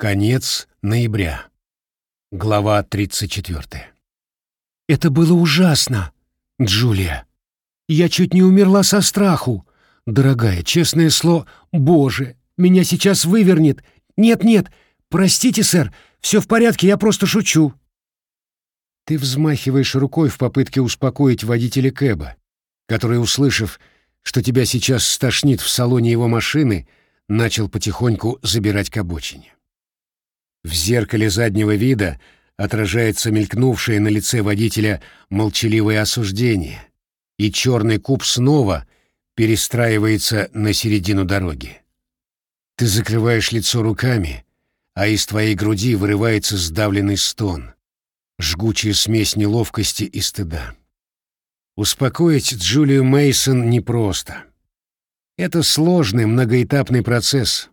Конец ноября. Глава 34. «Это было ужасно, Джулия. Я чуть не умерла со страху. Дорогая, честное слово, Боже, меня сейчас вывернет. Нет-нет, простите, сэр, все в порядке, я просто шучу». Ты взмахиваешь рукой в попытке успокоить водителя Кэба, который, услышав, что тебя сейчас стошнит в салоне его машины, начал потихоньку забирать к обочине. В зеркале заднего вида отражается мелькнувшее на лице водителя молчаливое осуждение, и черный куб снова перестраивается на середину дороги. Ты закрываешь лицо руками, а из твоей груди вырывается сдавленный стон, жгучая смесь неловкости и стыда. Успокоить Джулию Мейсон непросто. Это сложный многоэтапный процесс.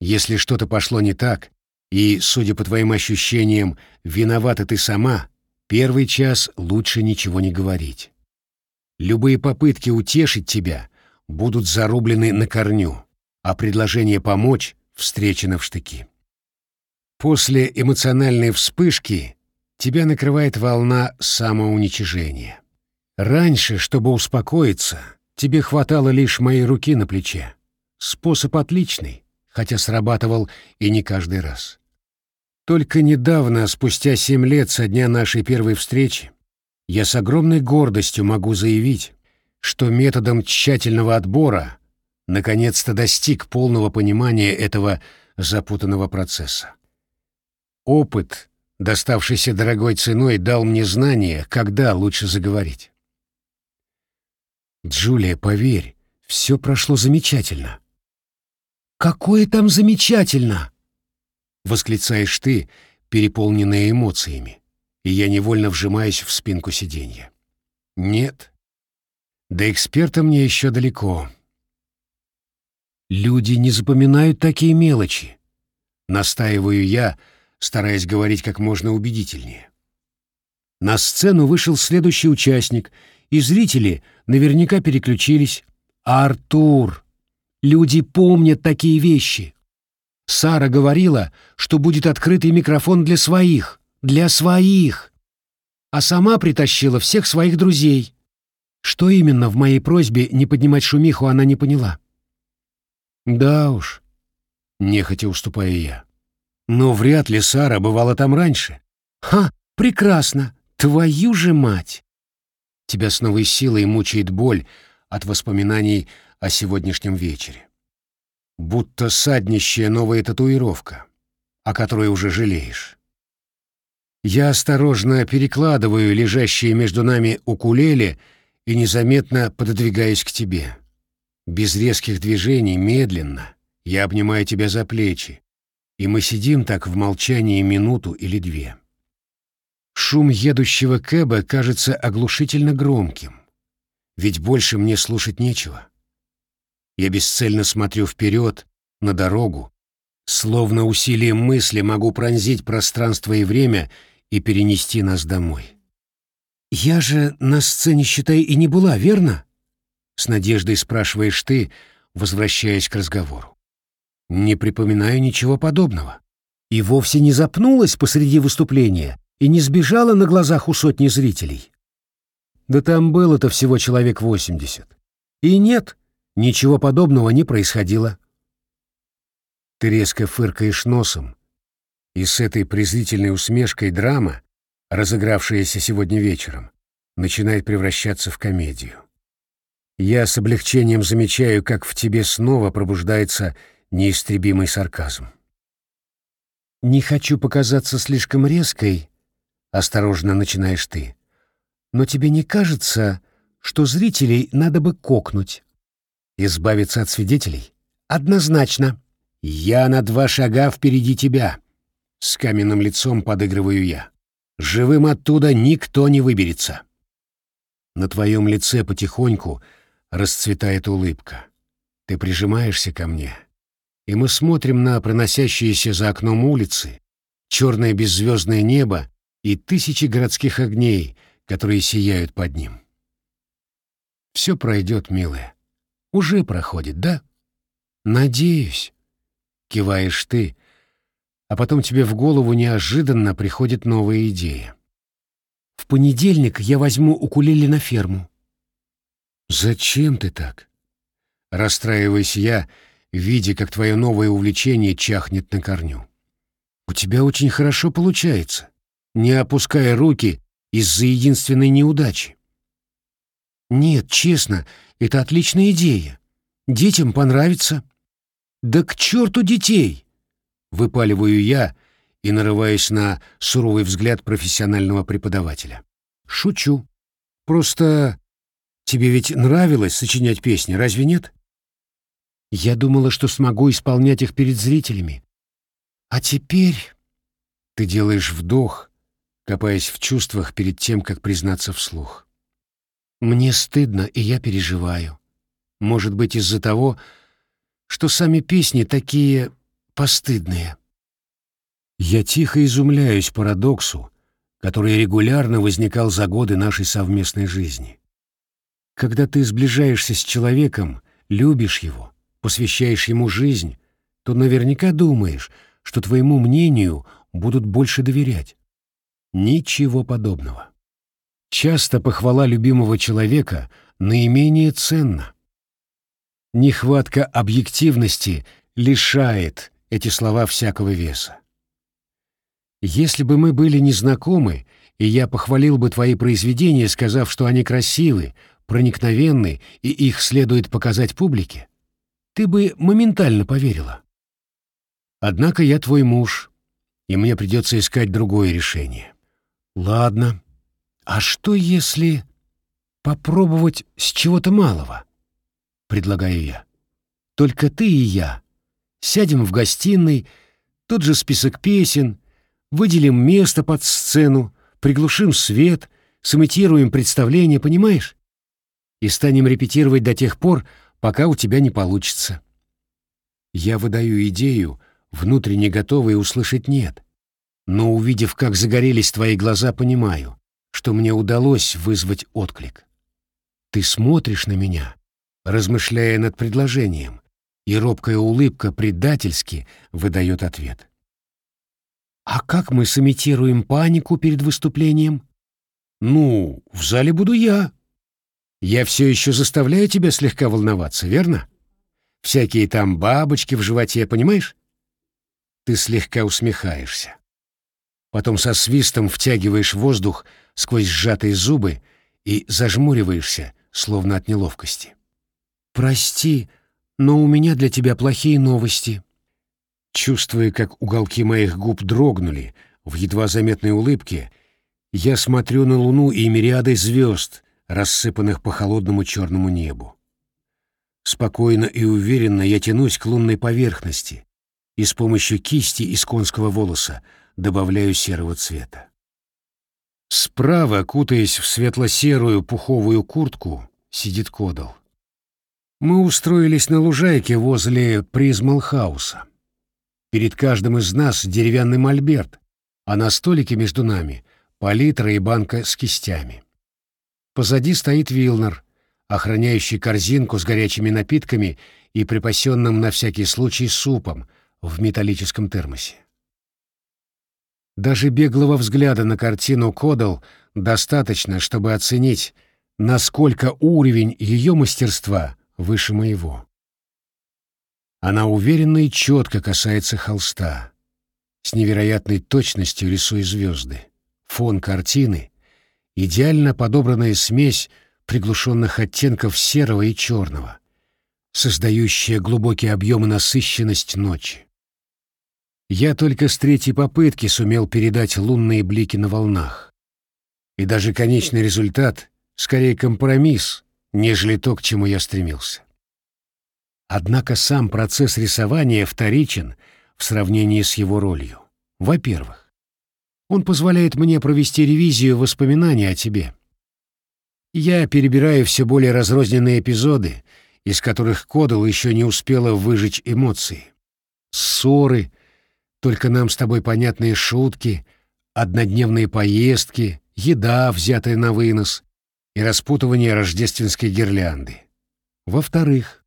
Если что-то пошло не так, и, судя по твоим ощущениям, виновата ты сама, первый час лучше ничего не говорить. Любые попытки утешить тебя будут зарублены на корню, а предложение помочь встречено в штыки. После эмоциональной вспышки тебя накрывает волна самоуничижения. Раньше, чтобы успокоиться, тебе хватало лишь моей руки на плече. Способ отличный, хотя срабатывал и не каждый раз. Только недавно, спустя семь лет со дня нашей первой встречи, я с огромной гордостью могу заявить, что методом тщательного отбора наконец-то достиг полного понимания этого запутанного процесса. Опыт, доставшийся дорогой ценой, дал мне знание, когда лучше заговорить. «Джулия, поверь, все прошло замечательно», «Какое там замечательно!» — восклицаешь ты, переполненная эмоциями, и я невольно вжимаюсь в спинку сиденья. «Нет. До эксперта мне еще далеко». «Люди не запоминают такие мелочи», — настаиваю я, стараясь говорить как можно убедительнее. На сцену вышел следующий участник, и зрители наверняка переключились. «Артур!» Люди помнят такие вещи. Сара говорила, что будет открытый микрофон для своих, для своих. А сама притащила всех своих друзей. Что именно в моей просьбе не поднимать шумиху, она не поняла. Да уж, нехотя уступаю я. Но вряд ли Сара бывала там раньше. Ха, прекрасно, твою же мать! Тебя с новой силой мучает боль от воспоминаний о сегодняшнем вечере. Будто саднищая новая татуировка, о которой уже жалеешь. Я осторожно перекладываю лежащие между нами укулеле и незаметно пододвигаюсь к тебе. Без резких движений, медленно, я обнимаю тебя за плечи, и мы сидим так в молчании минуту или две. Шум едущего кэба кажется оглушительно громким, ведь больше мне слушать нечего. Я бесцельно смотрю вперед, на дорогу, словно усилием мысли могу пронзить пространство и время и перенести нас домой. «Я же на сцене, считай, и не была, верно?» С надеждой спрашиваешь ты, возвращаясь к разговору. Не припоминаю ничего подобного. И вовсе не запнулась посреди выступления и не сбежала на глазах у сотни зрителей. Да там было-то всего человек восемьдесят. И нет, Ничего подобного не происходило. Ты резко фыркаешь носом, и с этой презрительной усмешкой драма, разыгравшаяся сегодня вечером, начинает превращаться в комедию. Я с облегчением замечаю, как в тебе снова пробуждается неистребимый сарказм. «Не хочу показаться слишком резкой», — осторожно начинаешь ты, «но тебе не кажется, что зрителей надо бы кокнуть?» Избавиться от свидетелей? Однозначно. Я на два шага впереди тебя. С каменным лицом подыгрываю я. Живым оттуда никто не выберется. На твоем лице потихоньку расцветает улыбка. Ты прижимаешься ко мне, и мы смотрим на проносящиеся за окном улицы, черное беззвездное небо и тысячи городских огней, которые сияют под ним. Все пройдет, милая. Уже проходит, да? Надеюсь, киваешь ты, а потом тебе в голову неожиданно приходит новая идея. В понедельник я возьму укулеле на ферму. Зачем ты так? Расстраиваюсь я, видя, как твое новое увлечение чахнет на корню. У тебя очень хорошо получается, не опуская руки из-за единственной неудачи. Нет, честно, это отличная идея. Детям понравится. Да к черту детей! Выпаливаю я и нарываюсь на суровый взгляд профессионального преподавателя. Шучу. Просто тебе ведь нравилось сочинять песни, разве нет? Я думала, что смогу исполнять их перед зрителями. А теперь... Ты делаешь вдох, копаясь в чувствах перед тем, как признаться вслух. Мне стыдно, и я переживаю. Может быть, из-за того, что сами песни такие постыдные. Я тихо изумляюсь парадоксу, который регулярно возникал за годы нашей совместной жизни. Когда ты сближаешься с человеком, любишь его, посвящаешь ему жизнь, то наверняка думаешь, что твоему мнению будут больше доверять. Ничего подобного. Часто похвала любимого человека наименее ценна. Нехватка объективности лишает эти слова всякого веса. Если бы мы были незнакомы, и я похвалил бы твои произведения, сказав, что они красивы, проникновенны и их следует показать публике, ты бы моментально поверила. Однако я твой муж, и мне придется искать другое решение. Ладно. А что если попробовать с чего-то малого? Предлагаю я. Только ты и я. Сядем в гостиной, тот же список песен, выделим место под сцену, приглушим свет, сымитируем представление, понимаешь? И станем репетировать до тех пор, пока у тебя не получится. Я выдаю идею, внутренне готовый услышать «нет». Но увидев, как загорелись твои глаза, понимаю, что мне удалось вызвать отклик. Ты смотришь на меня, размышляя над предложением, и робкая улыбка предательски выдает ответ. «А как мы сымитируем панику перед выступлением?» «Ну, в зале буду я. Я все еще заставляю тебя слегка волноваться, верно? Всякие там бабочки в животе, понимаешь?» Ты слегка усмехаешься. Потом со свистом втягиваешь воздух сквозь сжатые зубы и зажмуриваешься, словно от неловкости. «Прости, но у меня для тебя плохие новости». Чувствуя, как уголки моих губ дрогнули в едва заметной улыбке, я смотрю на луну и мириады звезд, рассыпанных по холодному черному небу. Спокойно и уверенно я тянусь к лунной поверхности, и с помощью кисти из конского волоса добавляю серого цвета. Справа, кутаясь в светло-серую пуховую куртку, сидит Кодал. Мы устроились на лужайке возле Призмалхауса. Перед каждым из нас деревянный мольберт, а на столике между нами палитра и банка с кистями. Позади стоит Вилнер, охраняющий корзинку с горячими напитками и припасенным на всякий случай супом, в металлическом термосе. Даже беглого взгляда на картину Кодал достаточно, чтобы оценить, насколько уровень ее мастерства выше моего. Она уверенно и четко касается холста, с невероятной точностью рисуя звезды. Фон картины — идеально подобранная смесь приглушенных оттенков серого и черного, создающая глубокий объем и насыщенность ночи. Я только с третьей попытки сумел передать лунные блики на волнах. И даже конечный результат — скорее компромисс, нежели то, к чему я стремился. Однако сам процесс рисования вторичен в сравнении с его ролью. Во-первых, он позволяет мне провести ревизию воспоминаний о тебе. Я перебираю все более разрозненные эпизоды, из которых Кодал еще не успела выжечь эмоции. Ссоры, только нам с тобой понятные шутки, однодневные поездки, еда, взятая на вынос, и распутывание рождественской гирлянды. Во-вторых,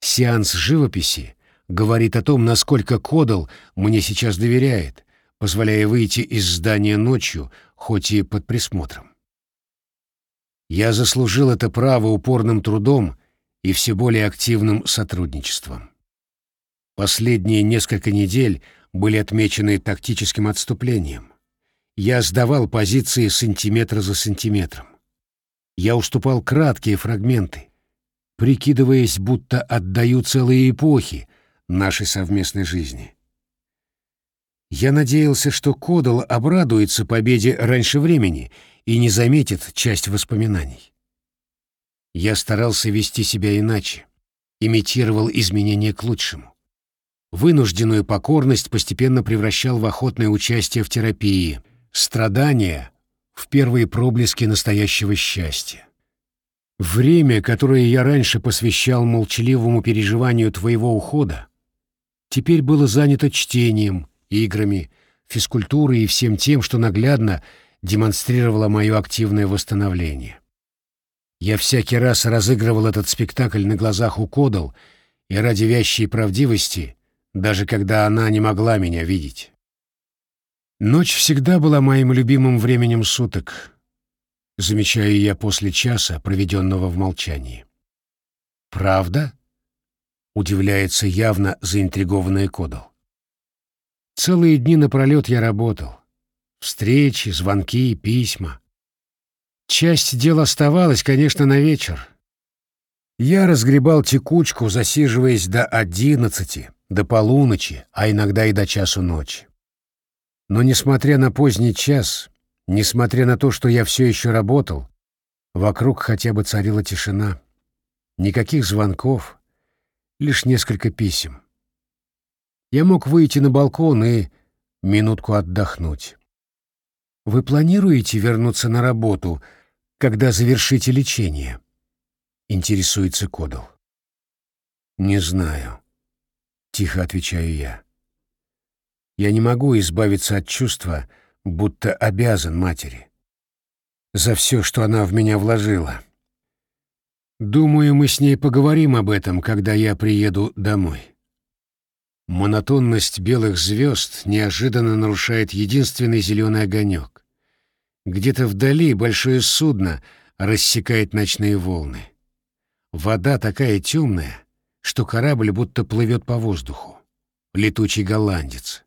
сеанс живописи, говорит о том, насколько Кодал мне сейчас доверяет, позволяя выйти из здания ночью, хоть и под присмотром. Я заслужил это право упорным трудом и все более активным сотрудничеством. Последние несколько недель были отмечены тактическим отступлением. Я сдавал позиции сантиметра за сантиметром. Я уступал краткие фрагменты, прикидываясь, будто отдаю целые эпохи нашей совместной жизни. Я надеялся, что Кодал обрадуется победе раньше времени и не заметит часть воспоминаний. Я старался вести себя иначе, имитировал изменения к лучшему. Вынужденную покорность постепенно превращал в охотное участие в терапии, страдания в первые проблески настоящего счастья. Время, которое я раньше посвящал молчаливому переживанию твоего ухода, теперь было занято чтением, играми, физкультурой и всем тем, что наглядно демонстрировало мое активное восстановление. Я всякий раз разыгрывал этот спектакль на глазах у Кодал, и ради вящей правдивости, даже когда она не могла меня видеть. Ночь всегда была моим любимым временем суток, замечаю я после часа, проведенного в молчании. «Правда?» — удивляется явно заинтригованная Кодал. Целые дни напролет я работал. Встречи, звонки, письма. Часть дел оставалась, конечно, на вечер. Я разгребал текучку, засиживаясь до одиннадцати, до полуночи, а иногда и до часу ночи. Но, несмотря на поздний час, несмотря на то, что я все еще работал, вокруг хотя бы царила тишина. Никаких звонков, лишь несколько писем. Я мог выйти на балкон и минутку отдохнуть. Вы планируете вернуться на работу, когда завершите лечение? Интересуется Кодал. Не знаю. Тихо отвечаю я. Я не могу избавиться от чувства, будто обязан матери. За все, что она в меня вложила. Думаю, мы с ней поговорим об этом, когда я приеду домой. Монотонность белых звезд неожиданно нарушает единственный зеленый огонек. Где-то вдали большое судно рассекает ночные волны. Вода такая темная, что корабль будто плывет по воздуху. Летучий голландец.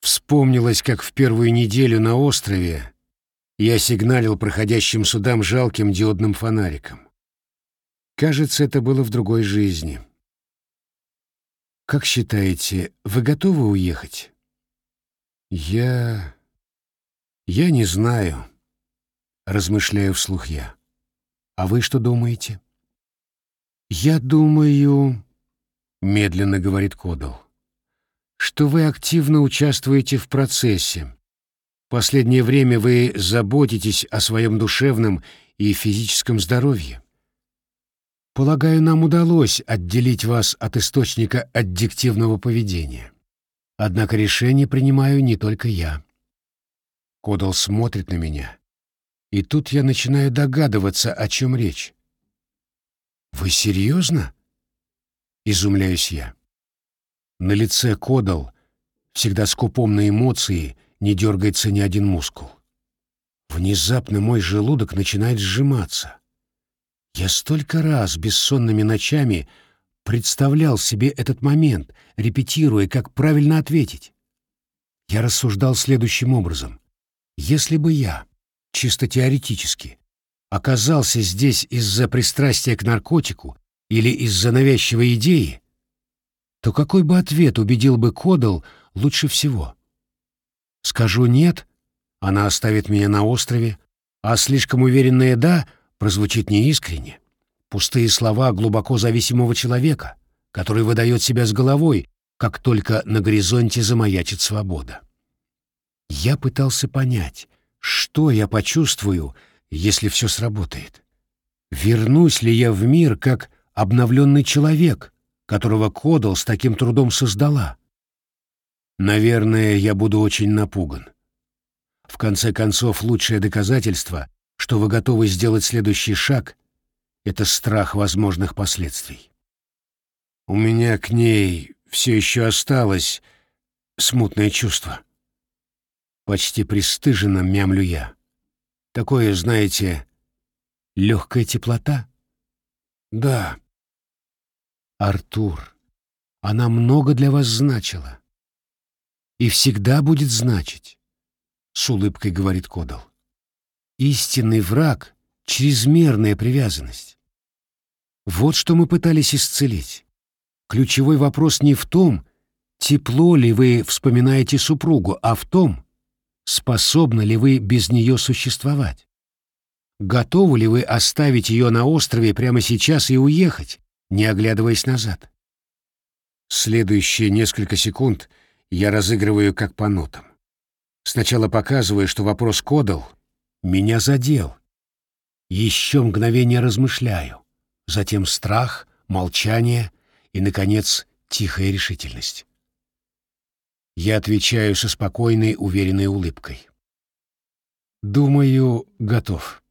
Вспомнилось, как в первую неделю на острове я сигналил проходящим судам жалким диодным фонариком. Кажется, это было в другой жизни. Как считаете, вы готовы уехать? Я... «Я не знаю», — размышляю вслух я. «А вы что думаете?» «Я думаю», — медленно говорит Кодал, «что вы активно участвуете в процессе. Последнее время вы заботитесь о своем душевном и физическом здоровье. Полагаю, нам удалось отделить вас от источника аддиктивного поведения. Однако решение принимаю не только я. Кодал смотрит на меня. И тут я начинаю догадываться, о чем речь. «Вы серьезно?» — изумляюсь я. На лице Кодал, всегда скупом на эмоции, не дергается ни один мускул. Внезапно мой желудок начинает сжиматься. Я столько раз бессонными ночами представлял себе этот момент, репетируя, как правильно ответить. Я рассуждал следующим образом. Если бы я, чисто теоретически, оказался здесь из-за пристрастия к наркотику или из-за навязчивой идеи, то какой бы ответ убедил бы Кодал лучше всего? Скажу «нет», она оставит меня на острове, а слишком уверенное «да» прозвучит неискренне. Пустые слова глубоко зависимого человека, который выдает себя с головой, как только на горизонте замаячит свобода. Я пытался понять, что я почувствую, если все сработает. Вернусь ли я в мир как обновленный человек, которого Кодал с таким трудом создала? Наверное, я буду очень напуган. В конце концов, лучшее доказательство, что вы готовы сделать следующий шаг, это страх возможных последствий. У меня к ней все еще осталось смутное чувство. Почти пристыженно мямлю я. Такое, знаете, легкая теплота? Да. Артур, она много для вас значила. И всегда будет значить, — с улыбкой говорит Кодал. Истинный враг — чрезмерная привязанность. Вот что мы пытались исцелить. Ключевой вопрос не в том, тепло ли вы вспоминаете супругу, а в том, способны ли вы без нее существовать. Готовы ли вы оставить ее на острове прямо сейчас и уехать, не оглядываясь назад? Следующие несколько секунд я разыгрываю как по нотам. Сначала показываю, что вопрос кодал, меня задел. Еще мгновение размышляю, затем страх, молчание и, наконец, тихая решительность. Я отвечаю со спокойной, уверенной улыбкой. Думаю, готов.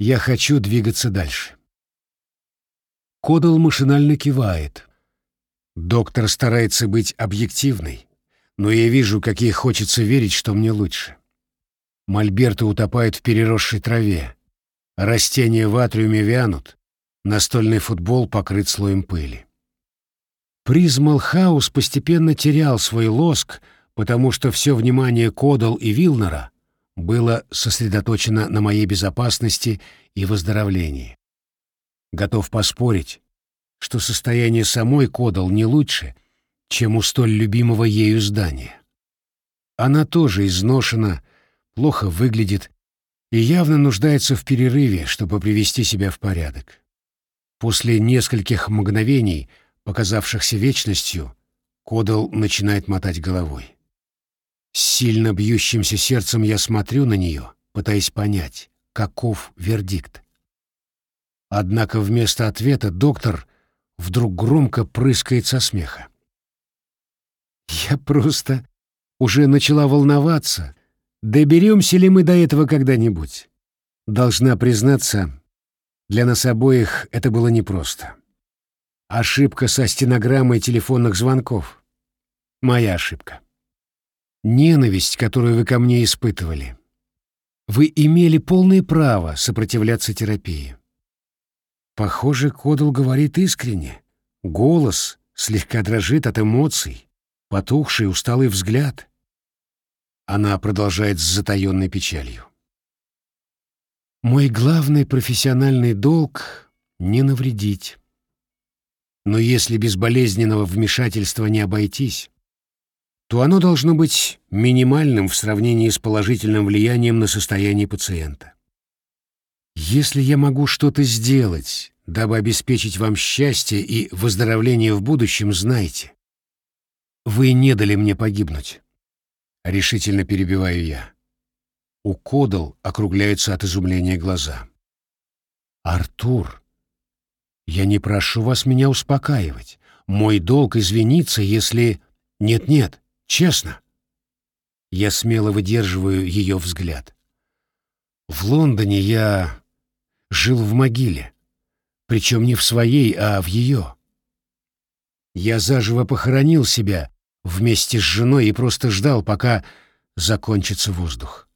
Я хочу двигаться дальше. Кодал машинально кивает, Доктор старается быть объективной, но я вижу, как ей хочется верить, что мне лучше. Мольберты утопают в переросшей траве, растения в атриуме вянут, настольный футбол покрыт слоем пыли. Приз Малхаус постепенно терял свой лоск, потому что все внимание Кодал и Вилнера было сосредоточено на моей безопасности и выздоровлении. Готов поспорить, что состояние самой Кодал не лучше, чем у столь любимого ею здания. Она тоже изношена, плохо выглядит и явно нуждается в перерыве, чтобы привести себя в порядок. После нескольких мгновений, показавшихся вечностью, Кодал начинает мотать головой. С сильно бьющимся сердцем я смотрю на нее, пытаясь понять, каков вердикт. Однако вместо ответа доктор вдруг громко прыскает со смеха. Я просто уже начала волноваться, доберемся ли мы до этого когда-нибудь. Должна признаться, для нас обоих это было непросто. Ошибка со стенограммой телефонных звонков. Моя ошибка. Ненависть, которую вы ко мне испытывали. Вы имели полное право сопротивляться терапии. Похоже, Кодл говорит искренне. Голос слегка дрожит от эмоций, потухший усталый взгляд. Она продолжает с затаенной печалью. Мой главный профессиональный долг — не навредить. Но если без болезненного вмешательства не обойтись, то оно должно быть минимальным в сравнении с положительным влиянием на состояние пациента. Если я могу что-то сделать, дабы обеспечить вам счастье и выздоровление в будущем, знайте. Вы не дали мне погибнуть. Решительно перебиваю я. У Кодал округляются от изумления глаза. Артур, я не прошу вас меня успокаивать. Мой долг извиниться, если... Нет-нет, честно. Я смело выдерживаю ее взгляд. В Лондоне я жил в могиле, причем не в своей, а в ее. Я заживо похоронил себя вместе с женой и просто ждал, пока закончится воздух.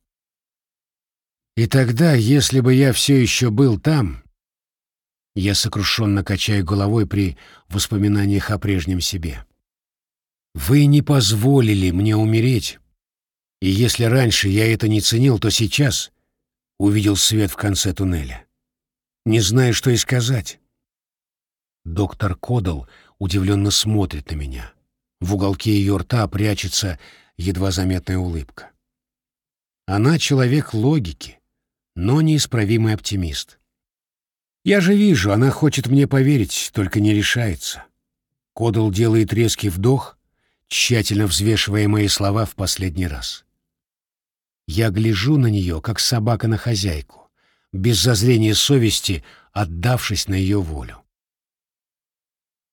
И тогда, если бы я все еще был там, я сокрушенно качаю головой при воспоминаниях о прежнем себе. Вы не позволили мне умереть, и если раньше я это не ценил, то сейчас увидел свет в конце туннеля не зная, что и сказать. Доктор Кодал удивленно смотрит на меня. В уголке ее рта прячется едва заметная улыбка. Она человек логики, но неисправимый оптимист. Я же вижу, она хочет мне поверить, только не решается. Кодал делает резкий вдох, тщательно взвешивая мои слова в последний раз. Я гляжу на нее, как собака на хозяйку без зазрения совести отдавшись на ее волю.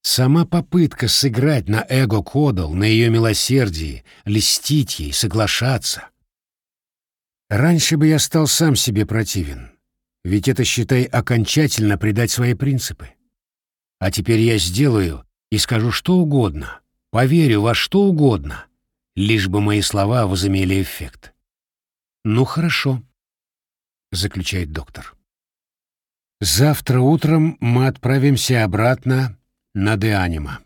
Сама попытка сыграть на эго Кодал, на ее милосердии, льстить ей, соглашаться. Раньше бы я стал сам себе противен, ведь это, считай, окончательно предать свои принципы. А теперь я сделаю И скажу что угодно, поверю во что угодно, лишь бы мои слова возымели эффект. «Ну хорошо», — заключает доктор. «Завтра утром мы отправимся обратно на Деанима.